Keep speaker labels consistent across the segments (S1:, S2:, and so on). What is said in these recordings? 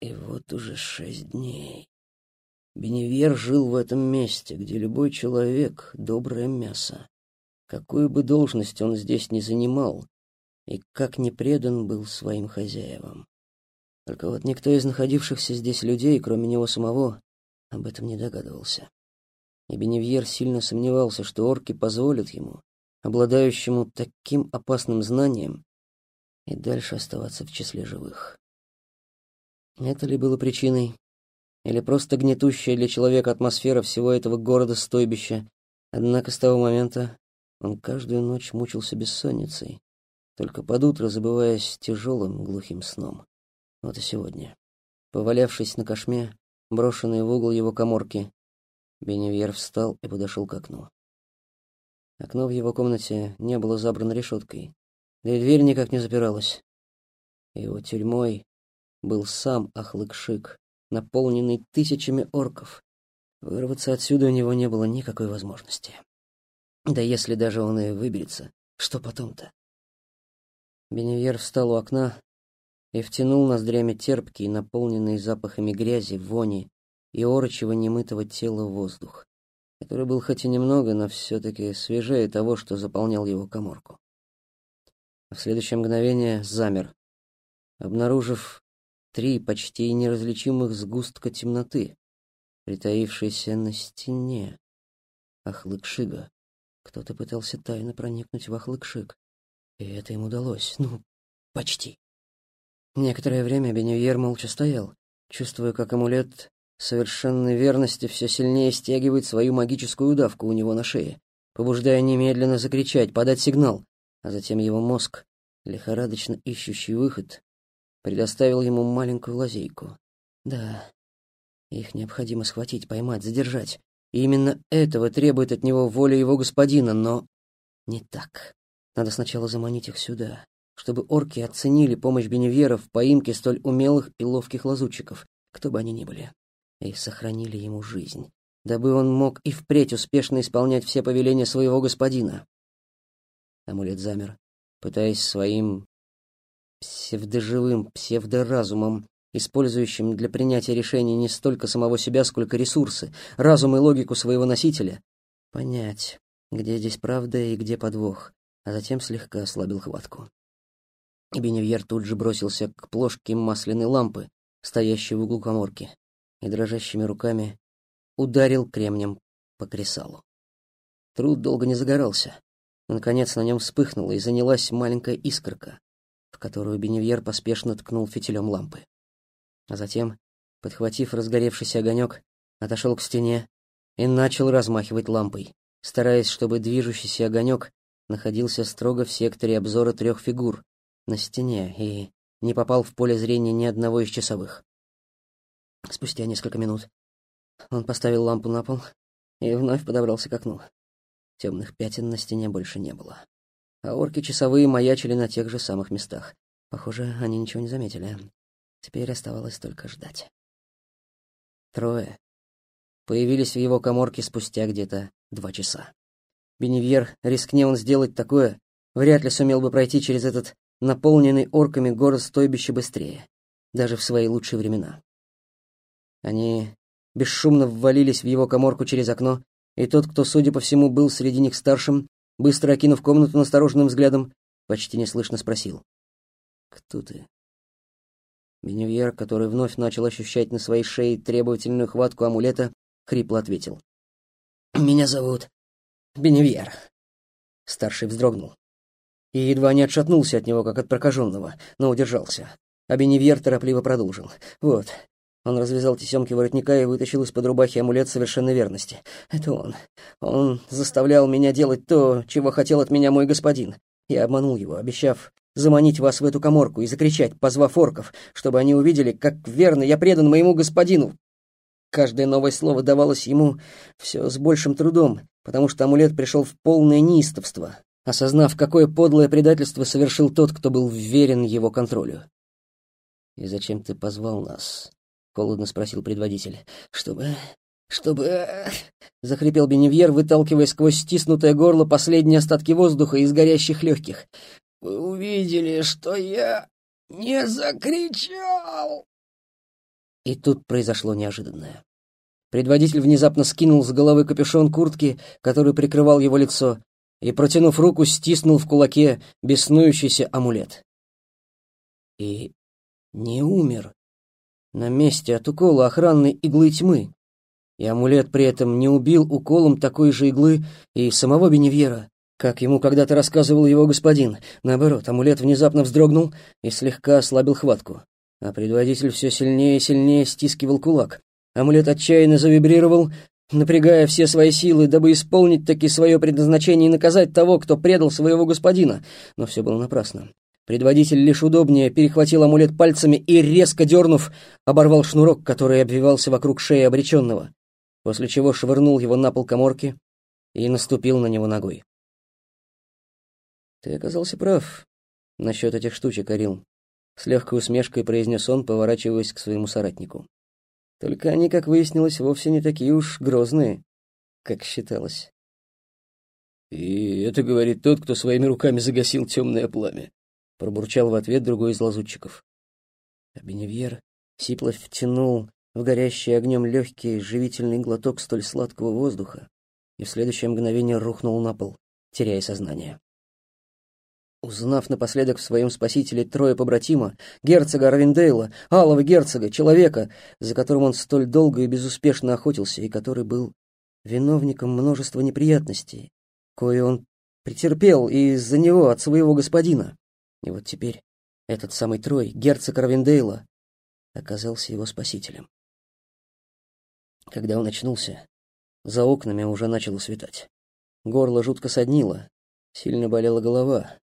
S1: И вот уже шесть дней. Беневьер жил в этом месте, где любой человек — доброе мясо. Какую бы должность он здесь ни занимал, и как не предан был своим хозяевам. Только вот никто из находившихся здесь людей, кроме него самого, об этом не догадывался. И Беневьер сильно сомневался, что орки позволят ему, обладающему таким опасным знанием, и дальше оставаться в числе живых. Это ли было причиной? Или просто гнетущая для человека атмосфера всего этого города-стойбища? Однако с того момента он каждую ночь мучился бессонницей, только под утро забываясь тяжелым глухим сном. Вот и сегодня. Повалявшись на кошме, брошенный в угол его коморки, Беневьер встал и подошел к окну. Окно в его комнате не было забрано решеткой, да и дверь никак не запиралась. Его тюрьмой был сам Ахлыкшик, наполненный тысячами орков. Вырваться отсюда у него не было никакой возможности. Да если даже он и выберется, что потом-то? Беневьер встал у окна и втянул ноздрями терпкий, наполненный запахами грязи, вони и орочего немытого тела воздух, который был хоть и немного, но все-таки свежее того, что заполнял его коморку. в следующее мгновение замер, обнаружив три почти неразличимых сгустка темноты, притаившиеся на стене. Ахлыкшига. Кто-то пытался тайно проникнуть в Ахлыкшиг, и это им удалось, ну, почти. Некоторое время Бенюер молча стоял, чувствуя, как амулет совершенной верности все сильнее стягивает свою магическую удавку у него на шее, побуждая немедленно закричать, подать сигнал, а затем его мозг, лихорадочно ищущий выход, предоставил ему маленькую лазейку. Да, их необходимо схватить, поймать, задержать. И именно этого требует от него воля его господина, но не так. Надо сначала заманить их сюда, чтобы орки оценили помощь Беневьера в поимке столь умелых и ловких лазутчиков, кто бы они ни были, и сохранили ему жизнь, дабы он мог и впредь успешно исполнять все повеления своего господина. Амулет замер, пытаясь своим псевдоживым псевдоразумом, использующим для принятия решений не столько самого себя, сколько ресурсы, разум и логику своего носителя, понять, где здесь правда и где подвох, а затем слегка ослабил хватку. Беневьер тут же бросился к плошке масляной лампы, стоящей в углу коморки, и дрожащими руками ударил кремнем по кресалу. Труд долго не загорался. Наконец на нем вспыхнула и занялась маленькая искорка, которую Беневьер поспешно ткнул фитилем лампы. А затем, подхватив разгоревшийся огонек, отошел к стене и начал размахивать лампой, стараясь, чтобы движущийся огонек находился строго в секторе обзора трех фигур, на стене и не попал в поле зрения ни одного из часовых. Спустя несколько минут он поставил лампу на пол и вновь подобрался к окну. Темных пятен на стене больше не было. А орки часовые маячили на тех же самых местах. Похоже, они ничего не заметили. Теперь оставалось только ждать. Трое появились в его коморке спустя где-то два часа. Беневьер, рискне он сделать такое, вряд ли сумел бы пройти через этот наполненный орками город-стойбище быстрее, даже в свои лучшие времена. Они бесшумно ввалились в его коморку через окно, и тот, кто, судя по всему, был среди них старшим, быстро окинув комнату настороженным взглядом, почти неслышно спросил. «Кто ты?» Беневьер, который вновь начал ощущать на своей шее требовательную хватку амулета, хрипло ответил. «Меня зовут Беневьер». Старший вздрогнул и едва не отшатнулся от него, как от прокаженного, но удержался. А Беневьер торопливо продолжил. «Вот». Он развязал тесемки воротника и вытащил из-под рубахи амулет совершенной верности. «Это он. Он заставлял меня делать то, чего хотел от меня мой господин. Я обманул его, обещав заманить вас в эту коморку и закричать, позвав орков, чтобы они увидели, как верно я предан моему господину. Каждое новое слово давалось ему все с большим трудом, потому что амулет пришел в полное неистовство, осознав, какое подлое предательство совершил тот, кто был вверен его контролю. «И зачем ты позвал нас?» — холодно спросил предводитель. «Чтобы... чтобы...» — захрипел Беневьер, выталкивая сквозь стиснутое горло последние остатки воздуха из горящих легких. «Вы увидели, что я не закричал!» И тут произошло неожиданное. Предводитель внезапно скинул с головы капюшон куртки, который прикрывал его лицо, и, протянув руку, стиснул в кулаке беснующийся амулет. И не умер. На месте от укола охранной иглы тьмы. И амулет при этом не убил уколом такой же иглы и самого Беневьера, как ему когда-то рассказывал его господин. Наоборот, амулет внезапно вздрогнул и слегка ослабил хватку. А предводитель все сильнее и сильнее стискивал кулак. Амулет отчаянно завибрировал, напрягая все свои силы, дабы исполнить таки свое предназначение и наказать того, кто предал своего господина. Но все было напрасно. Предводитель лишь удобнее перехватил амулет пальцами и, резко дернув, оборвал шнурок, который обвивался вокруг шеи обреченного, после чего швырнул его на пол коморки и наступил на него ногой. «Ты оказался прав насчет этих штучек, Арил», — с легкой усмешкой произнес он, поворачиваясь к своему соратнику. Только они, как выяснилось, вовсе не такие уж грозные, как считалось.
S2: «И это говорит тот, кто своими руками загасил темное пламя», — пробурчал в ответ другой из лазутчиков.
S1: А Беневьер сипло втянул в горящий огнем легкий живительный глоток столь сладкого воздуха и в следующее мгновение рухнул на пол, теряя сознание. Узнав напоследок в своем спасителе трое побратима, герцога Арвиндейла, алого герцога, человека, за которым он столь долго и безуспешно охотился, и который был виновником множества неприятностей, кое он претерпел из-за него от своего господина. И вот теперь этот самый Трой, герцог Арвиндейла, оказался его спасителем. Когда он очнулся, за окнами уже начало светать. Горло жутко соднило, сильно болела голова,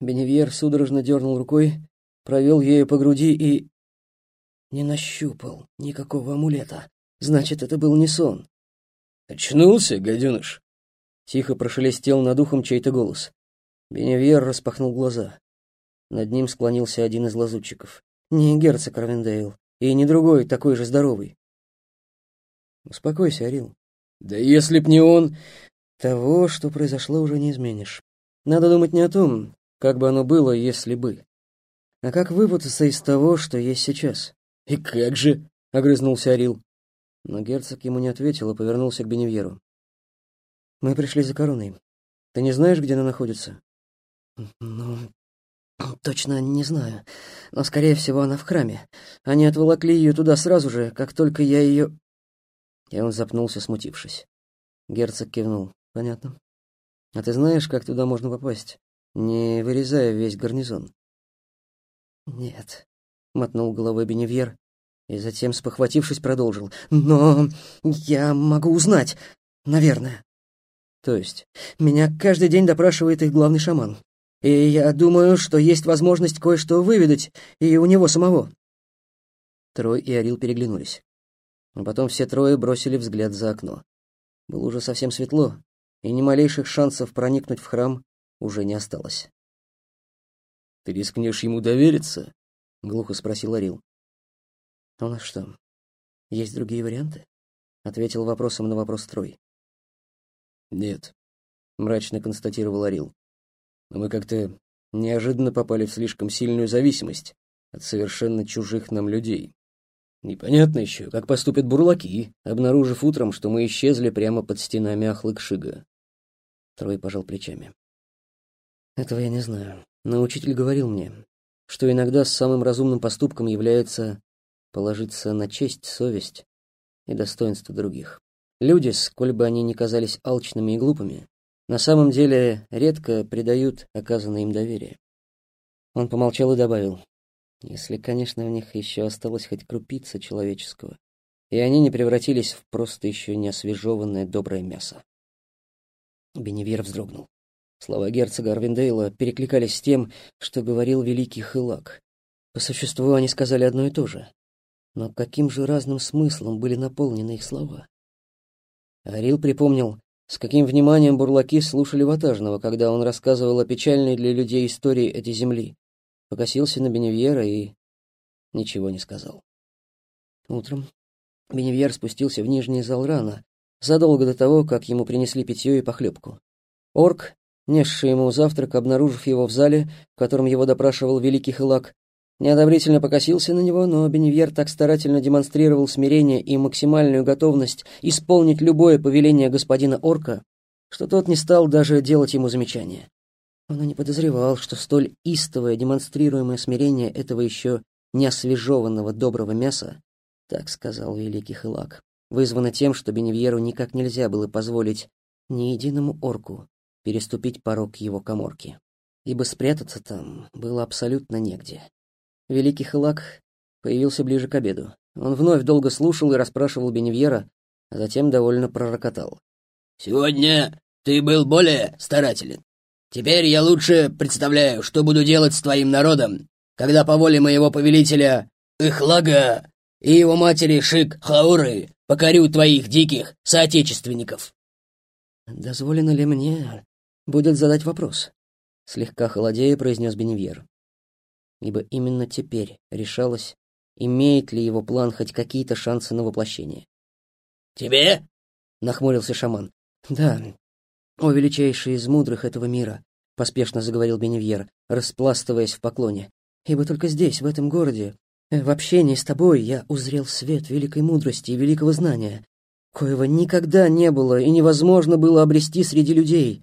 S1: Беневьер судорожно дернул рукой, провел ею по груди и... Не нащупал никакого амулета. Значит, это был не сон.
S2: «Очнулся, гаденыш?»
S1: Тихо прошелестел над ухом чей-то голос. Беневьер распахнул глаза. Над ним склонился один из лазутчиков. Не герцог Равендейл, и не другой, такой же здоровый. «Успокойся, Орил».
S2: «Да если б не он...»
S1: «Того, что произошло, уже не изменишь. Надо думать не о том, как бы оно было, если бы? А как выпутаться из того, что есть сейчас?
S2: И как же? Огрызнулся Арил.
S1: Но герцог ему не ответил и повернулся к Беневьеру. Мы пришли за короной. Ты не знаешь, где она находится? Ну, точно не знаю. Но, скорее всего, она в храме. Они отволокли ее туда сразу же, как только я ее... И он запнулся, смутившись. Герцог кивнул. Понятно. А ты знаешь, как туда можно попасть? не вырезая весь гарнизон. «Нет», — мотнул головой Беневьер, и затем, спохватившись, продолжил. «Но я могу узнать, наверное». «То есть?» «Меня каждый день допрашивает их главный шаман. И я думаю, что есть возможность кое-что выведать и у него самого». Трой и Орил переглянулись. А потом все трое бросили взгляд за окно. Было уже совсем светло, и ни малейших шансов проникнуть в храм уже не осталось.
S2: «Ты рискнешь ему довериться?» — глухо спросил Орил.
S1: «У нас что, есть другие варианты?» — ответил вопросом на вопрос Трой.
S2: «Нет», — мрачно констатировал Орил. «Но мы как-то неожиданно попали в слишком сильную зависимость от совершенно чужих нам людей. Непонятно еще, как поступят бурлаки, обнаружив утром, что мы исчезли прямо под стенами Ахлыкшига».
S1: Трой пожал плечами. Этого я не знаю, но учитель говорил мне, что иногда самым разумным поступком является положиться на честь, совесть и достоинство других. Люди, сколь бы они ни казались алчными и глупыми, на самом деле редко предают оказанное им доверие. Он помолчал и добавил, если, конечно, в них еще осталось хоть крупица человеческого, и они не превратились в просто еще не освежеванное доброе мясо. Беневьер вздрогнул. Слова герцога Арвиндейла перекликались с тем, что говорил великий Хылак. По существу они сказали одно и то же. Но каким же разным смыслом были наполнены их слова? Арил припомнил, с каким вниманием бурлаки слушали Ватажного, когда он рассказывал о печальной для людей истории этой земли. Покосился на Беневьера и ничего не сказал. Утром Беневьер спустился в нижний зал рано, задолго до того, как ему принесли питье и похлебку. Орк несший ему завтрак, обнаружив его в зале, в котором его допрашивал великий Хылак, неодобрительно покосился на него, но Беневьер так старательно демонстрировал смирение и максимальную готовность исполнить любое повеление господина Орка, что тот не стал даже делать ему замечания. Он и не подозревал, что столь истовое демонстрируемое смирение этого еще неосвежеванного доброго мяса, так сказал великий Хилак, вызвано тем, что Беневьеру никак нельзя было позволить ни единому орку переступить порог его коморки, ибо спрятаться там было абсолютно негде. Великий Хилак появился ближе к обеду. Он вновь долго слушал и расспрашивал Беневьера, а затем довольно пророкотал.
S3: «Сегодня ты был более старателен. Теперь я лучше представляю, что буду делать с твоим народом, когда по воле моего повелителя Ихлага и его матери Шик Хауры покорю твоих диких соотечественников».
S1: «Дозволено ли мне будет задать вопрос?» Слегка холодея произнес Беневьер. Ибо именно теперь решалось, имеет ли его план хоть какие-то шансы на воплощение.
S3: «Тебе?»
S1: — нахмурился шаман. «Да, «О, величайший из мудрых этого мира!» — поспешно заговорил Беневьер, распластываясь в поклоне. «Ибо только здесь, в этом городе, э, в общении с тобой я узрел свет великой мудрости и великого знания, коего никогда не было и невозможно было обрести среди людей».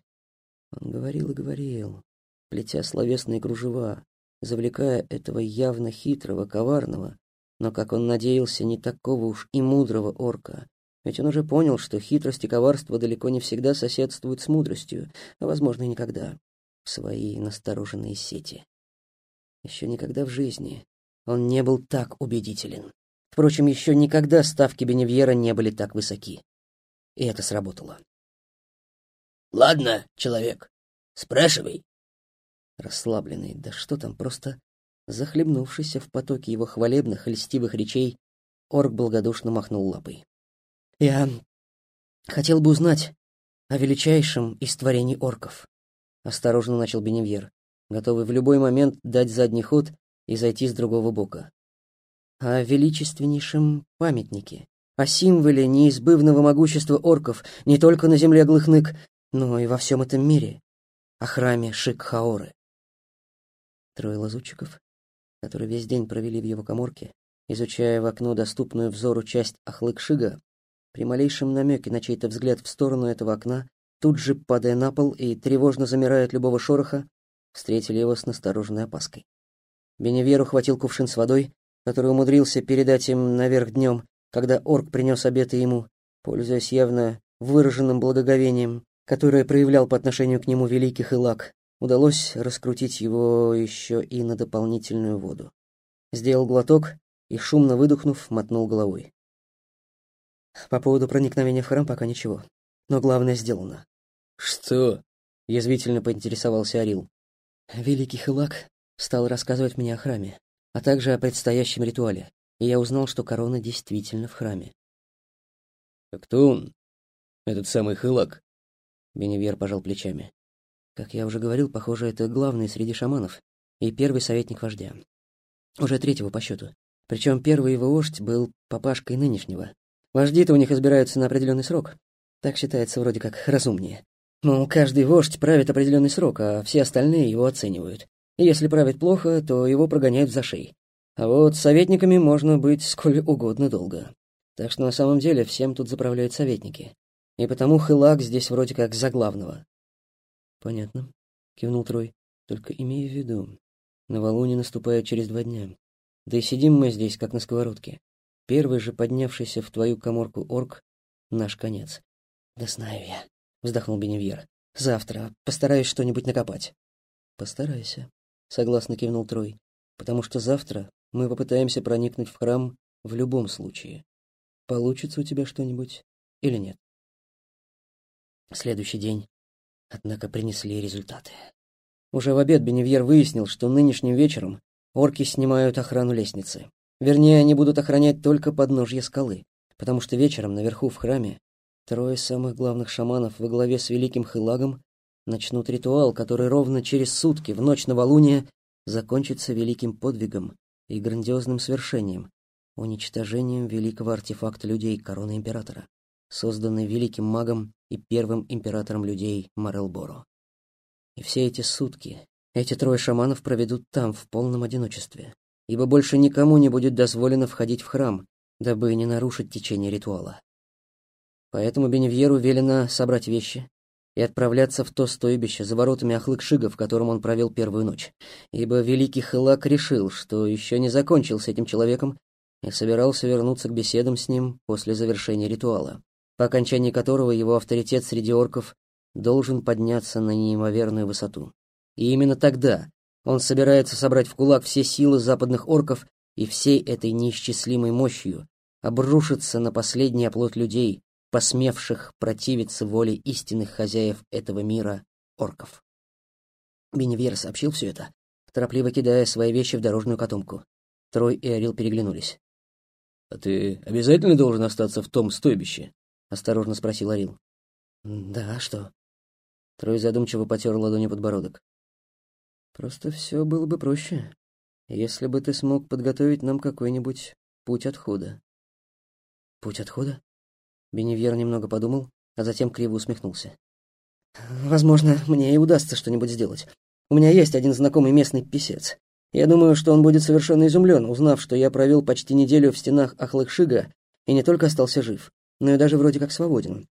S1: Он говорил и говорил, плетя словесные кружева, завлекая этого явно хитрого, коварного, но, как он надеялся, не такого уж и мудрого орка, ведь он уже понял, что хитрость и коварство далеко не всегда соседствуют с мудростью, а, возможно, и никогда, в свои настороженные сети. Еще никогда в жизни он не был так убедителен. Впрочем, еще никогда ставки Беневьера не были так высоки. И это сработало.
S3: «Ладно, человек, спрашивай».
S1: Расслабленный, да что там, просто захлебнувшийся в потоке его хвалебных и льстивых речей, орк благодушно махнул лапой. Я хотел бы узнать о величайшем из творений орков. Осторожно начал Беневьер, готовый в любой момент дать задний ход и зайти с другого бока. О величественнейшем памятнике, о символе неизбывного могущества орков не только на земле Глыхнык, но и во всем этом мире, о храме Шик-Хаоры. Трое лазутчиков, которые весь день провели в его коморке, изучая в окно доступную взору часть Ахлык-Шига, при малейшем намеке на чей-то взгляд в сторону этого окна, тут же, падая на пол и тревожно замирая от любого шороха, встретили его с настороженной опаской. Беневьер ухватил кувшин с водой, который умудрился передать им наверх днем, когда орк принес обеты ему, пользуясь явно выраженным благоговением, которое проявлял по отношению к нему великий Хилак, удалось раскрутить его еще и на дополнительную воду. Сделал глоток и, шумно выдохнув, мотнул головой. По поводу проникновения в храм пока ничего. Но главное сделано.
S2: «Что?» — язвительно поинтересовался Арил.
S1: Великий Хилак стал рассказывать мне о храме, а также о предстоящем ритуале, и я узнал, что корона действительно в храме.
S2: «А кто он? Этот самый Хилак?»
S1: Беневьер пожал плечами. Как я уже говорил, похоже, это главный среди шаманов и первый советник вождя. Уже третьего по счету. Причем первый его вождь был папашкой нынешнего, Вожди-то у них избираются на определенный срок. Так считается вроде как разумнее. Мол, каждый вождь правит определенный срок, а все остальные его оценивают. И если правит плохо, то его прогоняют за шеи. А вот советниками можно быть сколь угодно долго. Так что на самом деле всем тут заправляют советники. И потому Хылак здесь вроде как за главного. «Понятно», — кивнул Трой. «Только имею в виду, новолуние наступает через два дня. Да и сидим мы здесь, как на сковородке. Первый же поднявшийся в твою коморку орк — наш конец. «Да знаю я», — вздохнул Беневьер. «Завтра постараюсь что-нибудь накопать». «Постарайся», — согласно кивнул Трой, «потому что завтра мы попытаемся проникнуть в храм в любом случае. Получится у тебя что-нибудь или нет?» Следующий день, однако, принесли результаты. Уже в обед Беневьер выяснил, что нынешним вечером орки снимают охрану лестницы. Вернее, они будут охранять только подножье скалы, потому что вечером наверху в храме трое самых главных шаманов во главе с великим Хылагом начнут ритуал, который ровно через сутки, в ночь новолуния, закончится великим подвигом и грандиозным свершением, уничтожением великого артефакта людей короны императора, созданной великим магом и первым императором людей Марелборо. И все эти сутки эти трое шаманов проведут там в полном одиночестве, ибо больше никому не будет дозволено входить в храм, дабы не нарушить течение ритуала. Поэтому Беневьеру велено собрать вещи и отправляться в то стойбище за воротами Ахлык-Шига, в котором он провел первую ночь, ибо великий Хылак решил, что еще не закончил с этим человеком и собирался вернуться к беседам с ним после завершения ритуала, по окончании которого его авторитет среди орков должен подняться на неимоверную высоту. И именно тогда он собирается собрать в кулак все силы западных орков и всей этой неисчислимой мощью обрушиться на последний оплот людей, посмевших противиться воле истинных хозяев этого мира орков. Беневьер сообщил все это, торопливо кидая свои вещи в дорожную котомку. Трой и Орил переглянулись.
S2: «А ты обязательно должен остаться в том стойбище?» — осторожно спросил Орил.
S1: «Да, что?» Трой задумчиво потер ладонью подбородок. «Просто все было бы проще, если бы ты смог подготовить нам какой-нибудь путь отхода». «Путь отхода?» Беневьер немного подумал, а затем криво усмехнулся. «Возможно, мне и удастся что-нибудь сделать. У меня есть один знакомый местный писец. Я думаю, что он будет совершенно изумлен, узнав, что я провел почти неделю в стенах Ахлыкшига и не только остался жив, но и даже вроде как свободен.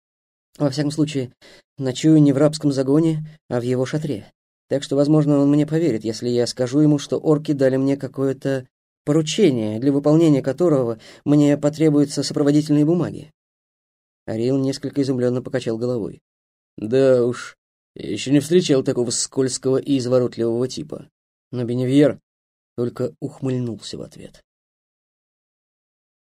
S1: Во всяком случае, ночую не в рабском загоне, а в его шатре. Так что, возможно, он мне поверит, если я скажу ему, что орки дали мне какое-то поручение, для выполнения которого мне потребуются сопроводительные бумаги. Арил несколько изумленно покачал головой.
S2: «Да уж, я еще не встречал такого скользкого и изворотливого типа».
S1: Но Беневьер только ухмыльнулся в ответ.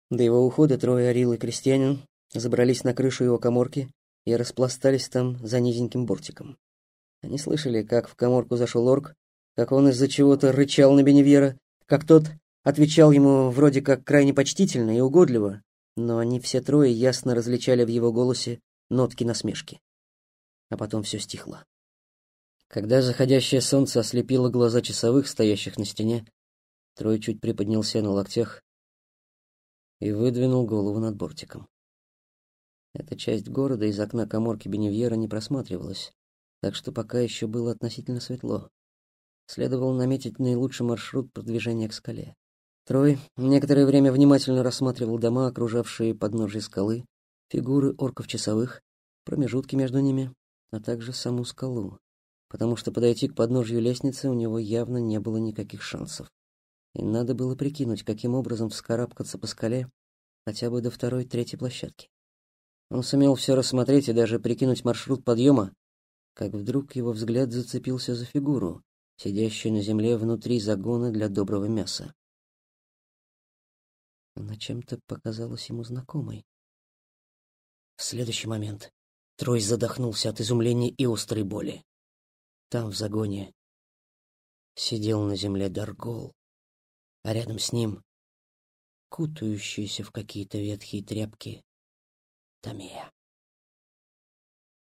S1: До его ухода трое Арил и крестьянин забрались на крышу его коморки и распластались там за низеньким бортиком. Они слышали, как в коморку зашел орк, как он из-за чего-то рычал на Беневьера, как тот отвечал ему вроде как крайне почтительно и угодливо, но они все трое ясно различали в его голосе нотки насмешки. А потом все стихло. Когда заходящее солнце ослепило глаза часовых, стоящих на стене, Трой чуть приподнялся на локтях и выдвинул голову над бортиком. Эта часть города из окна коморки Беневьера не просматривалась, так что пока еще было относительно светло. Следовало наметить наилучший маршрут продвижения к скале. Трой некоторое время внимательно рассматривал дома, окружавшие подножие скалы, фигуры орков-часовых, промежутки между ними, а также саму скалу, потому что подойти к подножью лестницы у него явно не было никаких шансов. И надо было прикинуть, каким образом вскарабкаться по скале хотя бы до второй-третьей площадки. Он сумел все рассмотреть и даже прикинуть маршрут подъема, как вдруг его взгляд зацепился за фигуру, сидящую на земле внутри загона для доброго мяса. Она чем-то показалась ему знакомой. В следующий момент Трой задохнулся от изумления и острой боли. Там, в загоне, сидел на земле Даргол, а рядом с ним, кутающийся в какие-то ветхие тряпки, Tamir